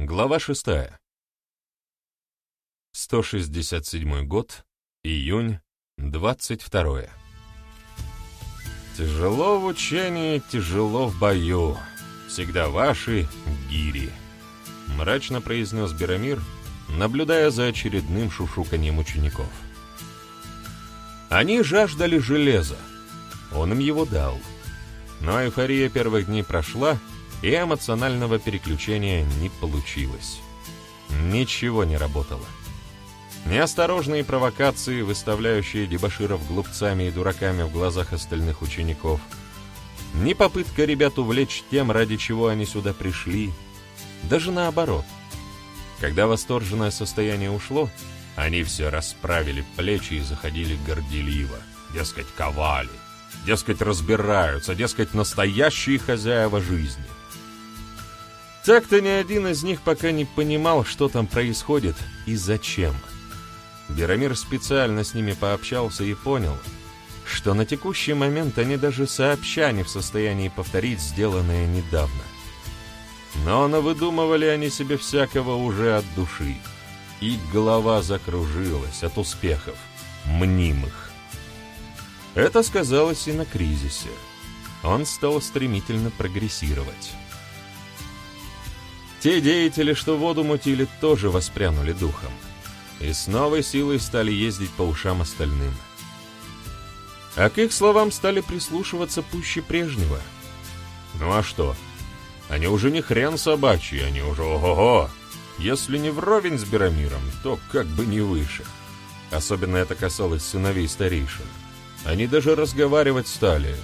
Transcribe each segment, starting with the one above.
Глава 6. 167 год, июнь, 22. Тяжело в учении, тяжело в бою. Всегда ваши гири. Мрачно произнес Берамир, наблюдая за очередным шушуканьем учеников. Они жаждали железа. Он им его дал. Но эйфория первых дней прошла, и эмоционального переключения не получилось. Ничего не работало. Неосторожные провокации, выставляющие дебоширов глупцами и дураками в глазах остальных учеников, ни попытка ребят увлечь тем, ради чего они сюда пришли, даже наоборот. Когда восторженное состояние ушло, они все расправили плечи и заходили горделиво, дескать, ковали, дескать, разбираются, дескать, настоящие хозяева жизни. Так-то ни один из них пока не понимал, что там происходит и зачем. Берамир специально с ними пообщался и понял, что на текущий момент они даже сообща не в состоянии повторить сделанное недавно. Но навыдумывали они себе всякого уже от души. И голова закружилась от успехов, мнимых. Это сказалось и на кризисе. Он стал стремительно прогрессировать. Те деятели, что воду мутили, тоже воспрянули духом. И с новой силой стали ездить по ушам остальным. А к их словам стали прислушиваться пуще прежнего. Ну а что? Они уже не хрен собачий, они уже ого-го. Если не вровень с Берамиром, то как бы не выше. Особенно это касалось сыновей старейшин. Они даже разговаривать стали.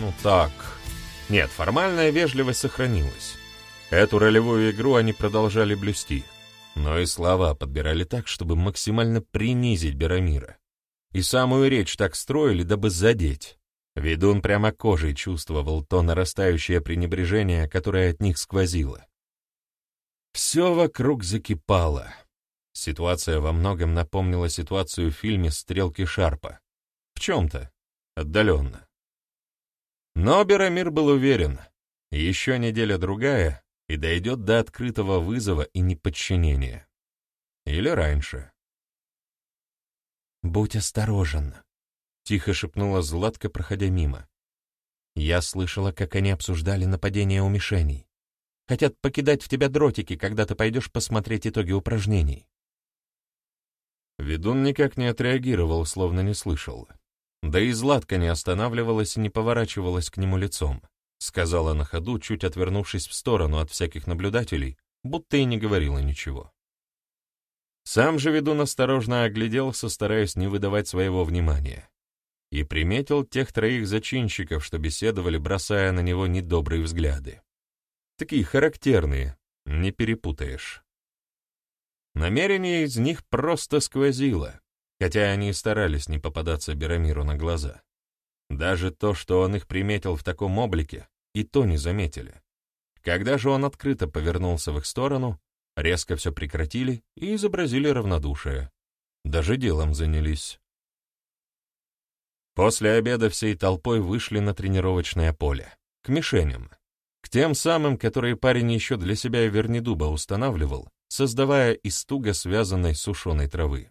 Ну так. Нет, формальная вежливость сохранилась. Эту ролевую игру они продолжали блюсти, но и слова подбирали так, чтобы максимально принизить Берамира. И самую речь так строили, дабы задеть. Ведун прямо кожей чувствовал то нарастающее пренебрежение, которое от них сквозило. Все вокруг закипало. Ситуация во многом напомнила ситуацию в фильме «Стрелки Шарпа». В чем-то. Отдаленно. Но Берамир был уверен, еще неделя-другая, и дойдет до открытого вызова и неподчинения. Или раньше. «Будь осторожен», — тихо шепнула Златка, проходя мимо. «Я слышала, как они обсуждали нападение у мишеней. Хотят покидать в тебя дротики, когда ты пойдешь посмотреть итоги упражнений». Ведун никак не отреагировал, словно не слышал. Да и Златка не останавливалась и не поворачивалась к нему лицом сказала на ходу, чуть отвернувшись в сторону от всяких наблюдателей, будто и не говорила ничего. Сам же ведун осторожно огляделся, стараясь не выдавать своего внимания, и приметил тех троих зачинщиков, что беседовали, бросая на него недобрые взгляды. Такие характерные, не перепутаешь. Намерение из них просто сквозило, хотя они и старались не попадаться Берамиру на глаза. Даже то, что он их приметил в таком облике, и то не заметили. Когда же он открыто повернулся в их сторону, резко все прекратили и изобразили равнодушие. Даже делом занялись. После обеда всей толпой вышли на тренировочное поле, к мишеням, к тем самым, которые парень еще для себя и Вернедуба устанавливал, создавая из туго связанной сушеной травы.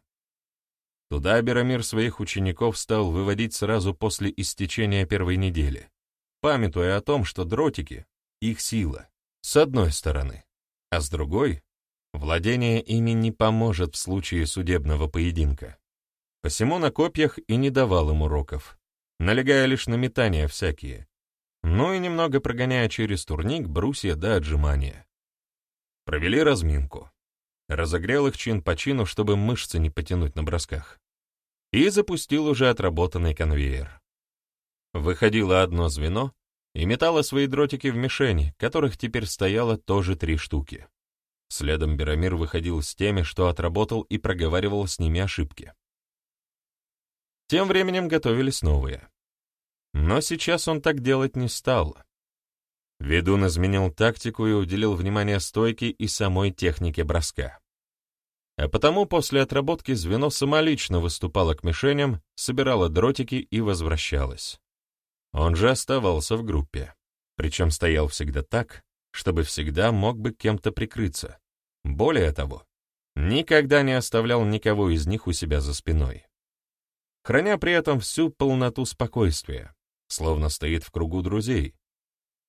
Туда Берамир своих учеников стал выводить сразу после истечения первой недели, памятуя о том, что дротики — их сила, с одной стороны, а с другой — владение ими не поможет в случае судебного поединка. Посему на копьях и не давал им уроков, налегая лишь на метания всякие, ну и немного прогоняя через турник брусья до отжимания. Провели разминку. Разогрел их чин по чину, чтобы мышцы не потянуть на бросках. И запустил уже отработанный конвейер. Выходило одно звено и метало свои дротики в мишени, которых теперь стояло тоже три штуки. Следом Берамир выходил с теми, что отработал и проговаривал с ними ошибки. Тем временем готовились новые. Но сейчас он так делать не стал. Ведун изменил тактику и уделил внимание стойке и самой технике броска. А потому после отработки звено самолично выступало к мишеням, собирало дротики и возвращалось. Он же оставался в группе, причем стоял всегда так, чтобы всегда мог бы кем-то прикрыться, Более того, никогда не оставлял никого из них у себя за спиной. Храня при этом всю полноту спокойствия, словно стоит в кругу друзей,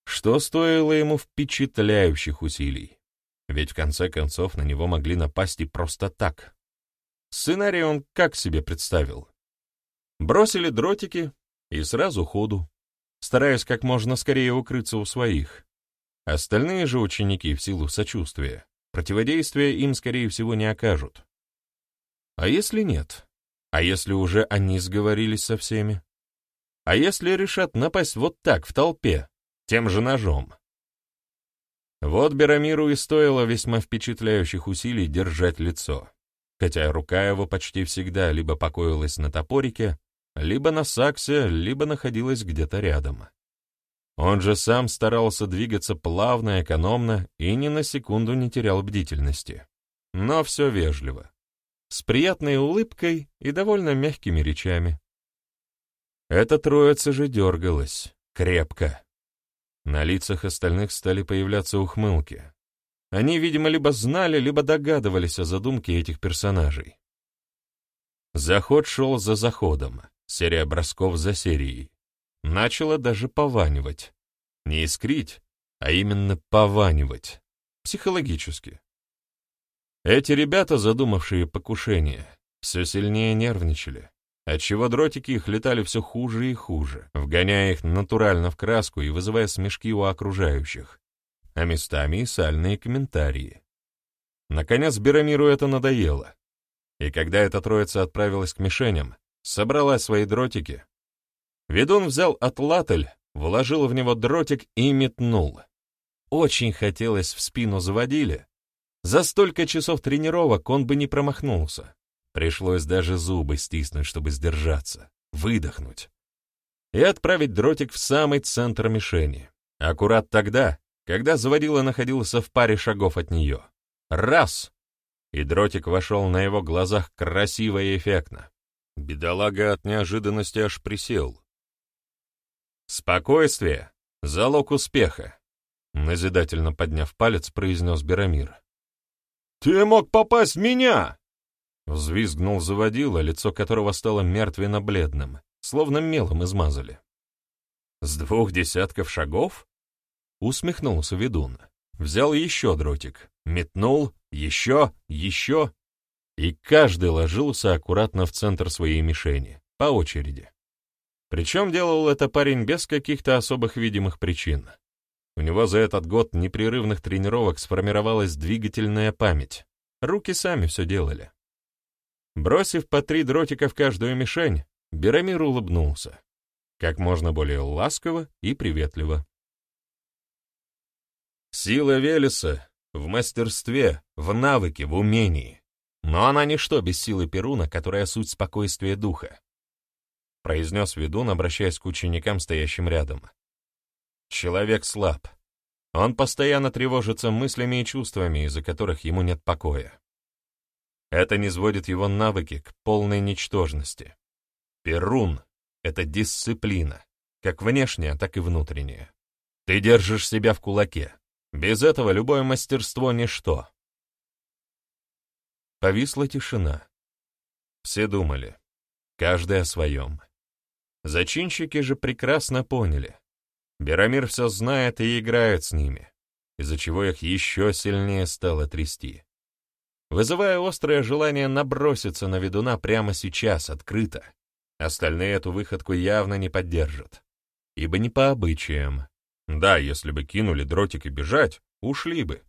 что стоило ему впечатляющих усилий. Ведь в конце концов на него могли напасть и просто так. Сценарий он как себе представил? Бросили дротики и сразу ходу, стараясь как можно скорее укрыться у своих. Остальные же ученики, в силу сочувствия, противодействия им, скорее всего, не окажут. А если нет? А если уже они сговорились со всеми? А если решат напасть вот так, в толпе, тем же ножом? Вот Берамиру и стоило весьма впечатляющих усилий держать лицо, хотя рука его почти всегда либо покоилась на топорике, либо на саксе, либо находилась где-то рядом. Он же сам старался двигаться плавно, экономно и ни на секунду не терял бдительности. Но все вежливо, с приятной улыбкой и довольно мягкими речами. Эта троица же дергалась, крепко. На лицах остальных стали появляться ухмылки. Они, видимо, либо знали, либо догадывались о задумке этих персонажей. Заход шел за заходом, серия бросков за серией. Начало даже пованивать. Не искрить, а именно пованивать. Психологически. Эти ребята, задумавшие покушение, все сильнее нервничали отчего дротики их летали все хуже и хуже, вгоняя их натурально в краску и вызывая смешки у окружающих, а местами и сальные комментарии. Наконец Берамиру это надоело, и когда эта троица отправилась к мишеням, собрала свои дротики, ведун взял атлатель, вложил в него дротик и метнул. Очень хотелось в спину заводили. За столько часов тренировок он бы не промахнулся. Пришлось даже зубы стиснуть, чтобы сдержаться, выдохнуть. И отправить дротик в самый центр мишени. Аккурат тогда, когда заводила находился в паре шагов от нее. Раз! И дротик вошел на его глазах красиво и эффектно. Бедолага от неожиданности аж присел. «Спокойствие — залог успеха», — назидательно подняв палец, произнес Берамир. «Ты мог попасть в меня!» Взвизгнул заводила, лицо которого стало мертвенно-бледным, словно мелом измазали. «С двух десятков шагов?» Усмехнулся ведун. Взял еще дротик, метнул, еще, еще, и каждый ложился аккуратно в центр своей мишени, по очереди. Причем делал это парень без каких-то особых видимых причин. У него за этот год непрерывных тренировок сформировалась двигательная память. Руки сами все делали. Бросив по три дротика в каждую мишень, Берамир улыбнулся. Как можно более ласково и приветливо. Сила Велеса в мастерстве, в навыке, в умении. Но она ничто без силы Перуна, которая суть спокойствия духа. Произнес ведун, обращаясь к ученикам, стоящим рядом. Человек слаб. Он постоянно тревожится мыслями и чувствами, из-за которых ему нет покоя. Это не сводит его навыки к полной ничтожности. Перун — это дисциплина, как внешняя, так и внутренняя. Ты держишь себя в кулаке. Без этого любое мастерство — ничто. Повисла тишина. Все думали, каждый о своем. Зачинщики же прекрасно поняли. Берамир все знает и играет с ними, из-за чего их еще сильнее стало трясти вызывая острое желание наброситься на ведуна прямо сейчас, открыто. Остальные эту выходку явно не поддержат. Ибо не по обычаям. Да, если бы кинули дротик и бежать, ушли бы.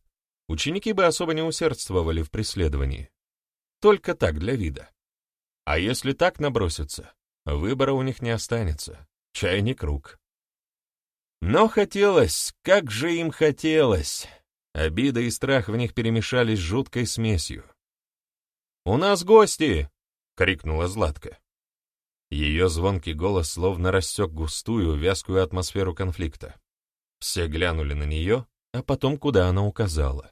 Ученики бы особо не усердствовали в преследовании. Только так, для вида. А если так наброситься, выбора у них не останется. Чай не круг. Но хотелось, как же им хотелось. Обида и страх в них перемешались жуткой смесью. «У нас гости!» — крикнула Златка. Ее звонкий голос словно рассек густую, вязкую атмосферу конфликта. Все глянули на нее, а потом куда она указала.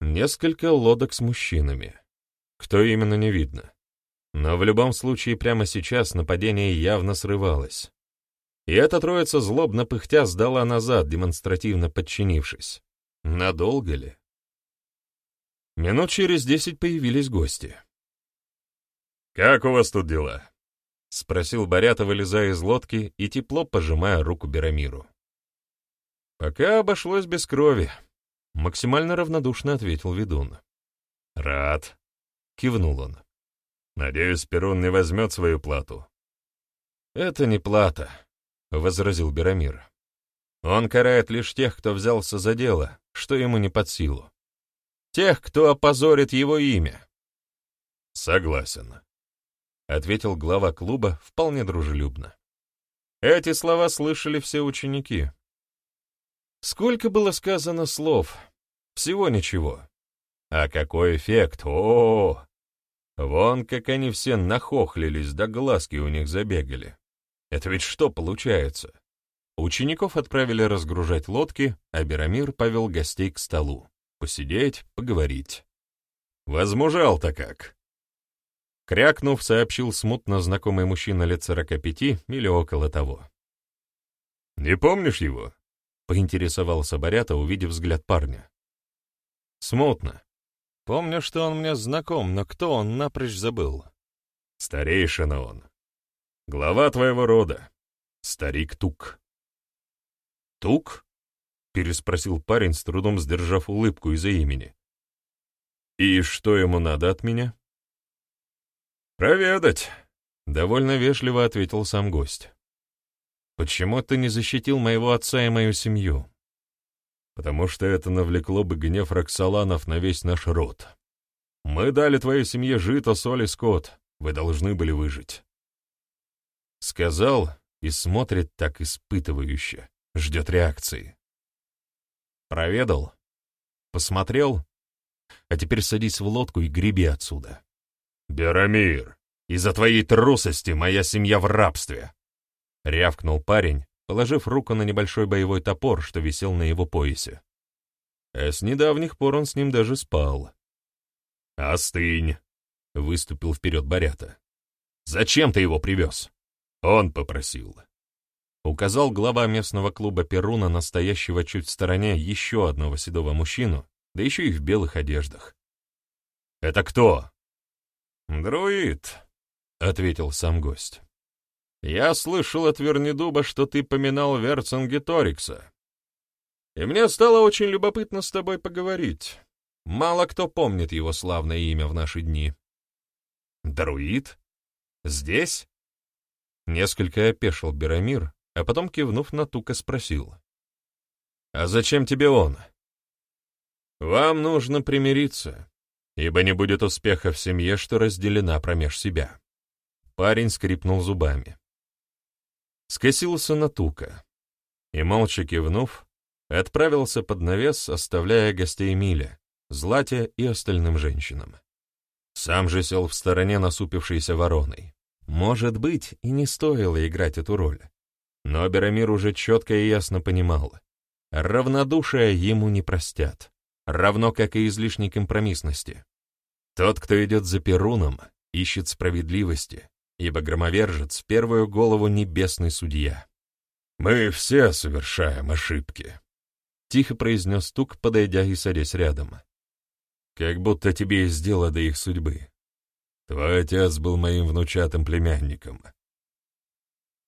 Несколько лодок с мужчинами. Кто именно, не видно. Но в любом случае прямо сейчас нападение явно срывалось. И эта троица злобно пыхтя сдала назад, демонстративно подчинившись. Надолго ли? Минут через десять появились гости. «Как у вас тут дела?» — спросил Борята, вылезая из лодки и тепло пожимая руку Берамиру. «Пока обошлось без крови», — максимально равнодушно ответил ведун. «Рад», — кивнул он. «Надеюсь, Перун не возьмет свою плату». «Это не плата», — возразил Берамир. «Он карает лишь тех, кто взялся за дело, что ему не под силу. Тех, кто опозорит его имя». «Согласен», — ответил глава клуба вполне дружелюбно. Эти слова слышали все ученики. Сколько было сказано слов? Всего ничего. А какой эффект! О! Вон как они все нахохлились, да глазки у них забегали. Это ведь что получается? Учеников отправили разгружать лодки, а Берамир повел гостей к столу. Посидеть, поговорить. Возмужал-то как! Крякнув, сообщил смутно знакомый мужчина лет сорока пяти или около того. «Не помнишь его?» — поинтересовался Борята, увидев взгляд парня. «Смутно. Помню, что он мне знаком, но кто он, напрочь забыл». «Старейшина он. Глава твоего рода. Старик Тук». «Тук?» — переспросил парень, с трудом сдержав улыбку из-за имени. «И что ему надо от меня?» «Проведать», — довольно вежливо ответил сам гость. «Почему ты не защитил моего отца и мою семью?» «Потому что это навлекло бы гнев Роксоланов на весь наш род. Мы дали твоей семье жито, соль и скот, вы должны были выжить». Сказал и смотрит так испытывающе, ждет реакции. Проведал, посмотрел, а теперь садись в лодку и греби отсюда. «Берамир, из-за твоей трусости моя семья в рабстве!» — рявкнул парень, положив руку на небольшой боевой топор, что висел на его поясе. А с недавних пор он с ним даже спал. «Остынь!» — выступил вперед Борята. «Зачем ты его привез?» «Он попросил». Указал глава местного клуба Перуна, настоящего чуть в стороне, еще одного седого мужчину, да еще и в белых одеждах. «Это кто?» «Друид», — ответил сам гость. «Я слышал от Вернедуба, что ты поминал Верцингеторикса. И мне стало очень любопытно с тобой поговорить. Мало кто помнит его славное имя в наши дни». «Друид? Здесь?» Несколько опешил Берамир, а потом, кивнув на Тука, спросил. «А зачем тебе он?» «Вам нужно примириться ибо не будет успеха в семье, что разделена промеж себя. Парень скрипнул зубами. Скосился на тука и, молча кивнув, отправился под навес, оставляя гостей Миля, Злате и остальным женщинам. Сам же сел в стороне насупившейся вороной. Может быть, и не стоило играть эту роль. Но Берамир уже четко и ясно понимал, равнодушие ему не простят равно как и излишней компромиссности. Тот, кто идет за Перуном, ищет справедливости, ибо громовержец первую голову небесный судья. «Мы все совершаем ошибки», — тихо произнес Тук, подойдя и садясь рядом. «Как будто тебе есть дело до их судьбы. Твой отец был моим внучатым племянником».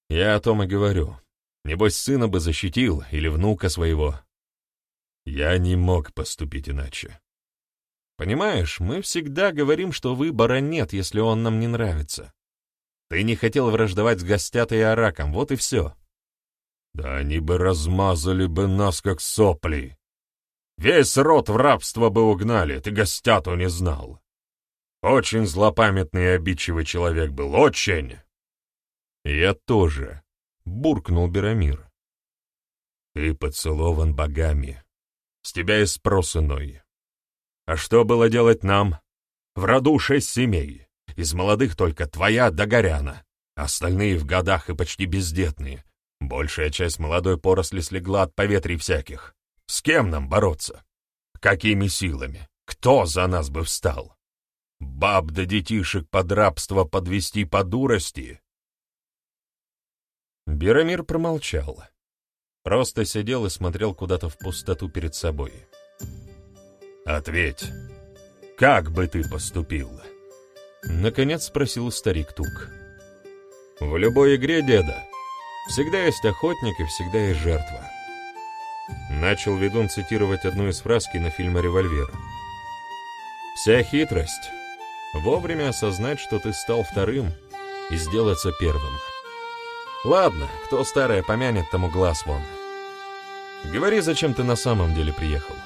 «Я о том и говорю. Небось, сына бы защитил или внука своего, я не мог поступить иначе. Понимаешь, мы всегда говорим, что выбора нет, если он нам не нравится. Ты не хотел враждовать с гостятой и араком, вот и все. Да они бы размазали бы нас, как сопли. Весь род в рабство бы угнали, ты гостяту не знал. Очень злопамятный и обидчивый человек был, очень. Я тоже, — буркнул Берамир. Ты поцелован богами, с тебя и спрос иной. А что было делать нам? В роду шесть семей. Из молодых только твоя Догоряна. Остальные в годах и почти бездетные. Большая часть молодой поросли слегла от поветрий всяких. С кем нам бороться? Какими силами? Кто за нас бы встал? Баб да детишек под рабство подвести по дурости? Берамир промолчал. Просто сидел и смотрел куда-то в пустоту перед собой. «Ответь!» как бы ты поступил?» Наконец спросил старик Тук. «В любой игре, деда, всегда есть охотник и всегда есть жертва». Начал ведун цитировать одну из фраз кинофильма «Револьвер». «Вся хитрость — вовремя осознать, что ты стал вторым, и сделаться первым. Ладно, кто старое помянет, тому глаз вон. Говори, зачем ты на самом деле приехал».